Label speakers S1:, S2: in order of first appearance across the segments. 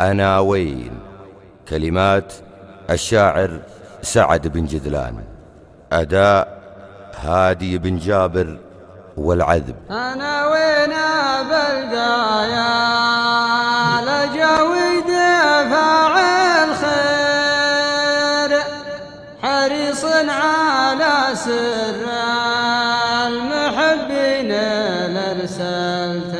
S1: أنا وين؟ كلمات الشاعر سعد بن جذلان أداء هادي بن جابر والعذب.
S2: أنا وين بالقايا لجوي فاعل خير حريص على سر المحبين لرسلته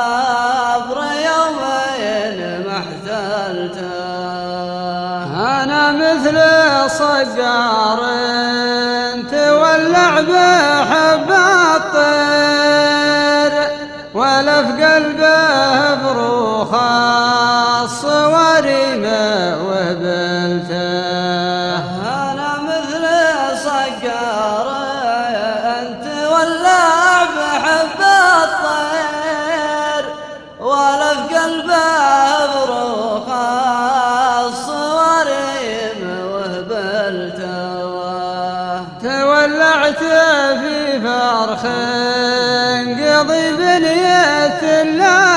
S2: أنا مثل صقار تولع بحب الطير. ولا في قلبه تولعت في فرخ قضي بنية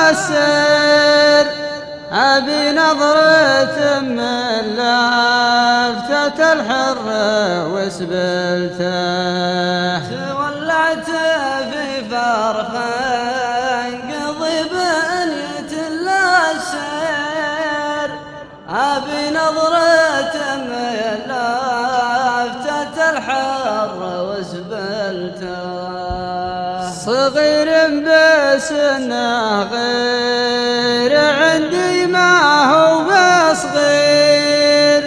S2: السير أبي نظرة من لفتة الحر وسبلته.
S3: تولعت في فرخ الحر وسبلته
S2: صغير بسنه غير عندي ما هو بصغير.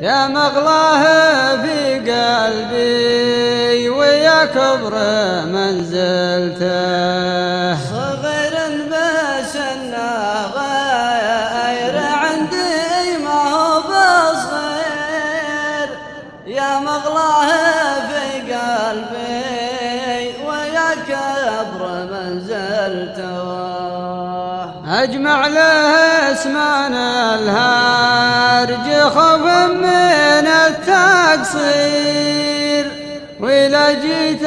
S2: يا مغلاه في قلبي ويا كبر منزلته. أجمع له اسمان الهارج خوف من التقصير. وإذا جيت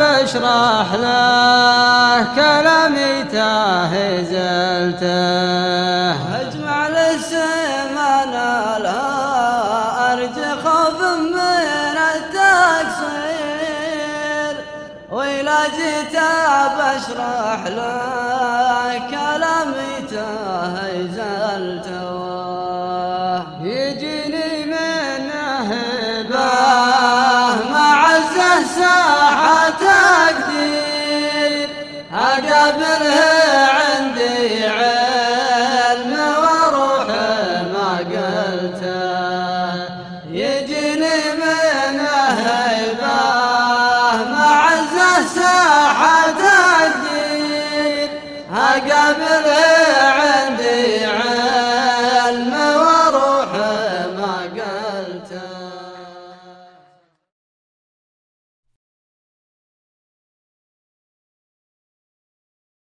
S2: بشرح له كلامي تهزلته
S3: جيت بشرح له كلامي
S2: هيزلته يجيني من هبة
S3: مع الزه ساحة تقدير. أقابله قبري عندي علم وروح ما قلته.